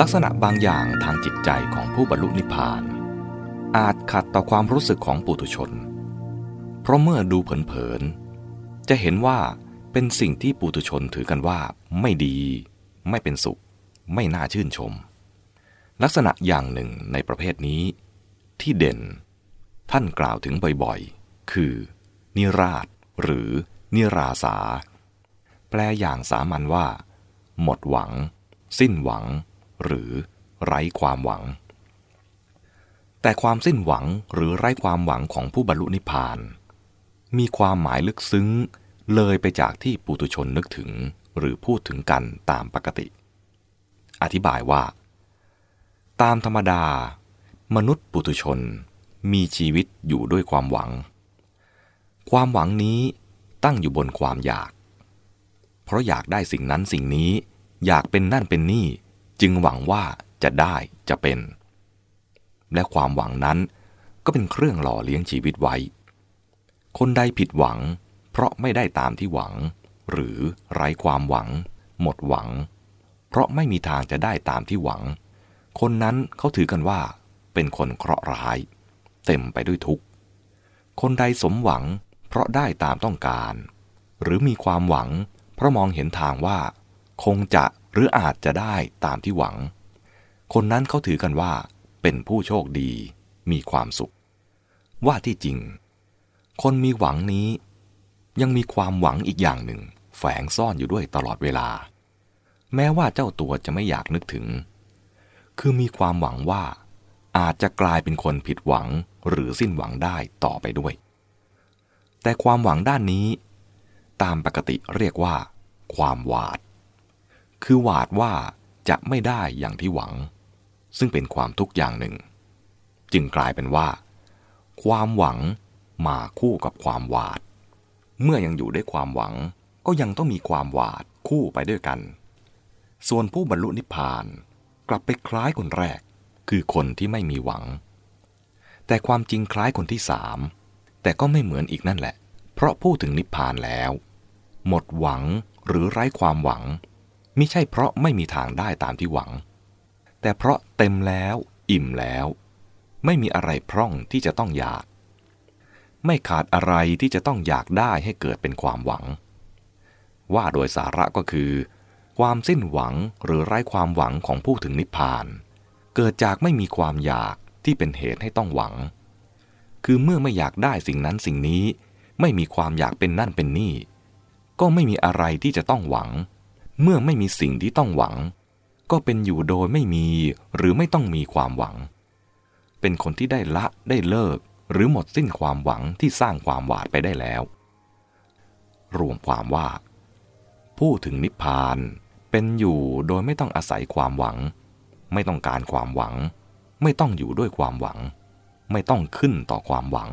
ลักษณะบางอย่างทางจิตใจของผู้บรรลุนิพพาน อาจขัดต่อความรู้สึกของปุถุชน เพราะเมื่อดูเผินๆจะเห็นว่าเป็นสิ่งที่ปุถุชนถือกันว่าไม่ดี ไม่เป็นสุข ไม่น่าชื่นชม ลักษณะอย่างหนึ่งในประเภทนี้ ที่เด่น ท่านกล่าวถึงบ่อยๆ คือ นิราช หรือ นิราสา แปลอย่างสามัญว่า หมดหวัง สิ้นหวัง หรือไร้ความหวัง แต่ความสิ้นหวังหรือไร้ความหวังของผู้บรรลุนิพพาน มีความหมายลึกซึ้งเลยไปจากที่ปุถุชนนึกถึงหรือพูดถึงกันตามปกติ อธิบายว่า ตามธรรมดา มนุษย์ปุถุชนมีชีวิตอยู่ด้วยความหวัง ความหวังนี้ตั้งอยู่บนความอยาก เพราะอยากได้สิ่งนั้นสิ่งนี้ อยากเป็นนั่นเป็นนี่ จึงหวังว่าจะได้จะเป็น และความหวังนั้นก็เป็นเครื่องหล่อเลี้ยงชีวิตไว้ คนใดผิดหวัง เพราะไม่ได้ตามที่หวัง หรือไร้ความหวัง หมดหวัง เพราะไม่มีทางจะได้ตามที่หวัง คนนั้นเขาถือกันว่า เป็นคนเคราะห์ร้าย เต็มไปด้วยทุกข์ คนใดสมหวัง เพราะได้ตามต้องการ หรือมีความหวัง เพราะมองเห็นทางว่า คงจะ หรืออาจจะได้ตามที่หวัง คนนั้นเขาถือกันว่า เป็นผู้โชคดีมีความสุข ว่าที่จริง คนมีหวังนี้ ยังมีความหวังอีกอย่างหนึ่ง แฝงซ่อนอยู่ด้วยตลอดเวลา แม้ว่าเจ้าตัวจะไม่อยากนึกถึง คือมีความหวังว่า อาจจะกลายเป็นคนผิดหวังหรือสิ้นหวังได้ต่อไปด้วย แต่ความหวังด้านนี้ ตามปกติเรียกว่า ความหวาด คือหวาดว่าจะไม่ได้อย่างที่หวัง ซึ่งเป็นความทุกข์อย่างหนึ่ง จึงกลายเป็นว่า ความหวังมาคู่กับความหวาด เมื่อยังอยู่ด้วยความหวัง ก็ยังต้องมีความหวาดคู่ไปด้วยกัน ส่วนผู้บรรลุนิพพานกลับไปคล้ายคนแรก คือคนที่ไม่มีหวัง แต่ความจริงคล้ายคนที่สามแต่ก็ไม่เหมือนอีกนั่นแหละ เพราะพูดถึงนิพพานแล้ว หมดหวังหรือไร้ความหวัง ม่ใช่เพราะไม่มีทางได้ตามที่หวัง แต่เพราะเต็มแล้วอิ่มแล้ว ไม่มีอะไรพร่องที่จะต้องอยาก ไม่ขาดอะไรที่จะต้องอยากได้ให้เกิดเป็นความหวัง ว่าโดยสาระก็คือ ความสิ้นหวังหรือไร้ความหวังของผู้ถึงนิพพาน เกิดจากไม่มีความอยากที่เป็นเหตุให้ต้องหวัง คือเมื่อไม่อยากได้สิ่งนั้นสิ่งนี้ ไม่มีความอยากเป็นนั่นเป็นนี่ ก็ไม่มีอะไรที่จะต้องหวัง เมื่อไม่มีสิ่งที่ต้องหวัง ก็เป็นอยู่โดยไม่มีหรือไม่ต้องมีความหวัง เป็นคนที่ได้ละได้เลิก หรือหมดสิ้นความหวังที่สร้างความหวาดไปได้แล้ว รวมความว่า ผู้ถึงนิพพานเป็นอยู่โดยไม่ต้องอาศัยความหวัง ไม่ต้องการความหวัง ไม่ต้องอยู่ด้วยความหวัง ไม่ต้องขึ้นต่อความหวัง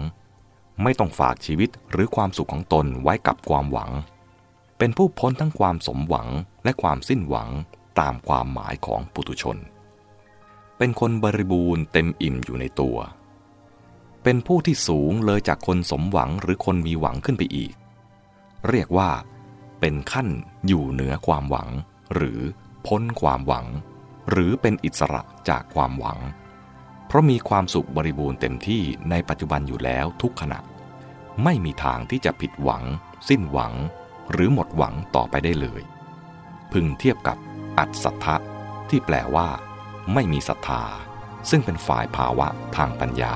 ไม่ต้องฝากชีวิตหรือความสุขของตนไว้กับความหวัง เป็นผู้พ้นทั้งความสมหวังและความสิ้นหวังตามความหมายของปุถุชน เป็นคนบริบูรณ์เต็มอิ่มอยู่ในตัว เป็นผู้ที่สูงเลยจากคนสมหวังหรือคนมีหวังขึ้นไปอีก เรียกว่า เป็นขั้นอยู่เหนือความหวัง หรือพ้นความหวัง หรือเป็นอิสระจากความหวัง เพราะมีความสุขบริบูรณ์เต็มที่ในปัจจุบันอยู่แล้วทุกขณะ ไม่มีทางที่จะผิดหวัง สิ้นหวัง หรือหมดหวังต่อไปได้เลย พึงเทียบกับอัศทะที่แปลว่า ไม่มีศรัทธา ซึ่งเป็นฝ่ายภาวะทางปัญญา